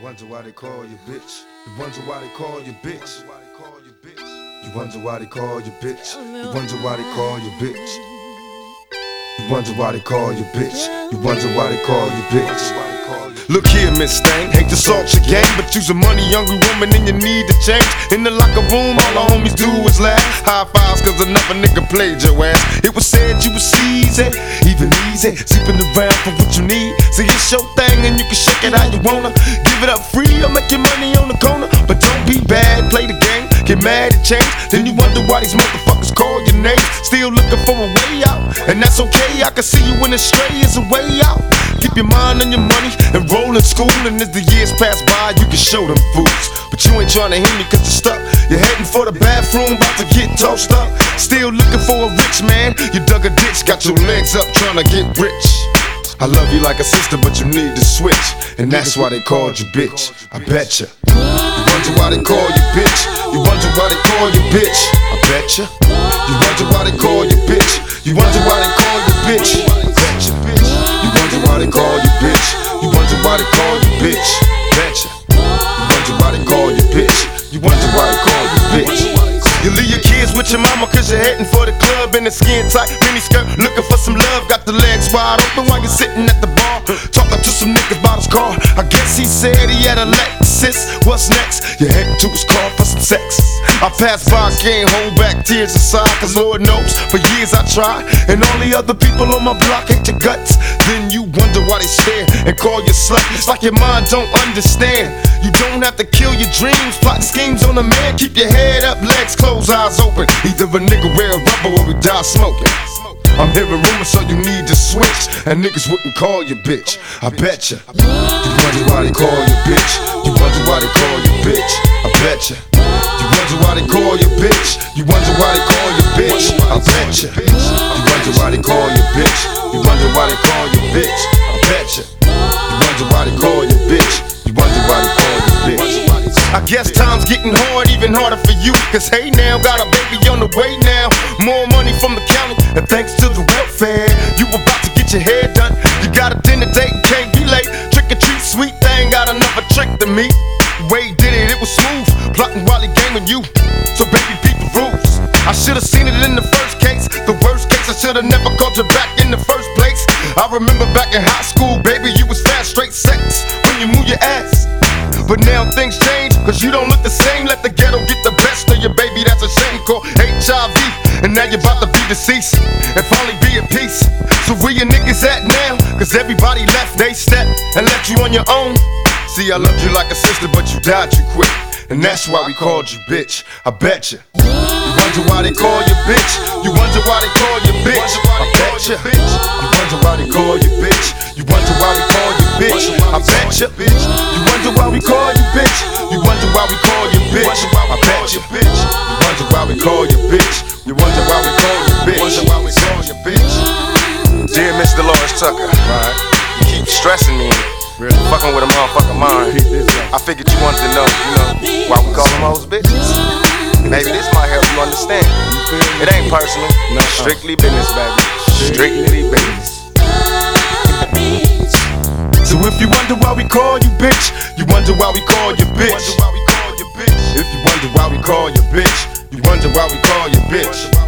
Wonder why they call you bitch. You wonder why they call you bitch. You wonder why they call you bitch. You wonder why they call you bitch. You wonder why they call you bitch. You wonder why they call you bitch. Look here, Miss Thing, hate to salt your game, but you's a money hungry woman and you need to change. In the locker room, all the homies do is laugh. High fives cause another nigga played your ass. It was said you was easy, even easy. Sleeping around for what you need. See, it's your thing and you can shake it how you wanna. Give it up free make your money on the corner. But don't be bad, play the game, get mad and change. Then you wonder why these motherfuckers call your name. Still looking for a way out, and that's okay. I can see you when the stray is a way out. Keep your mind on your money and roll in school. And as the years pass by, you can show them fools. But you ain't trying to hear me cause you're stuck. You're heading for the bathroom, about to get tossed up. Still looking for a rich man. You dug a ditch, got your legs up trying to get rich. I love you like a sister, but you need to switch. And that's why they called you bitch. I betcha. You wonder why they call you bitch. You wonder why they call you bitch. I betcha. You wonder why they call you bitch. You wonder why they call you bitch. I betcha. You wonder why they call you bitch. You wonder why they call you bitch. Betcha. You wonder why they call you bitch. You wonder why You leave your kids with your mama cause you're heading for the club in a skin tight mini skirt, looking for some love. Got the legs wide open while you're sitting at the bar, talking to some niggas about his car. I guess he said he had a Lexus. What's next? You're heading to his car for some sex. I pass by, can't hold back tears aside, cause Lord knows for years I tried. And all the other people on my block hate your guts. Then you wonder why they stare and call you slut. It's like your mind don't understand. You don't have to kill your dreams, plot schemes on a man. Keep your head up, legs closed, eyes open. Either a nigga wear a rubber or we die smoking. I'm hearing rumors, so you need to switch. And niggas wouldn't call you bitch. I betcha. You wonder why they call you bitch. You wonder why they call you bitch. I betcha. You wonder why they call you bitch. You wonder why they call you bitch. I betcha. You wonder why they call you bitch. You wonder why they call you bitch. Wonder why they call you bitch. You wonder why they call you bitch. I guess time's getting hard, even harder for you. Cause hey now, got a baby on the way now. More money from the county, and thanks to the welfare, you about to get your hair done. You got a dinner date, can't be late. Trick or treat, sweet thing, got another trick to me. Way did it, it was smooth. Plotting while he gaming you. So baby, beat the rules. I should've seen it in the first case. The worst case, I should've never called you back in the first. I remember back in high school, baby, you was fast, straight sex when you move your ass. But now things change, cause you don't look the same. Let the ghetto get the best of your baby, that's a shame called HIV. And now you're about to be deceased and finally be at peace. So where your niggas at now? Cause everybody left, they stepped and left you on your own. See, I loved you like a sister, but you died too quick. And that's why we called you bitch. I bet you. You wonder why they call you bitch. You wonder why they call you bitch. I bet you. You wonder why they call you bitch. You wonder why we call you bitch. I bet you. You wonder why we call you bitch. You wonder why we call you bitch. I bet you. You wonder why we call you bitch. You wonder why we call you bitch. Wonder why we call you bitch. Dear Miss Delores Tucker, right? You keep stressing me. Really? Fucking with a motherfucking mind. I figured you wanted to know, you know, why we call them hoes bitches. Maybe this you understand. It ain't personal. No, strictly business, baby. Strictly business. So if you wonder why we call you bitch, you wonder why we call you bitch. If you wonder why we call you bitch, you wonder why we call you bitch.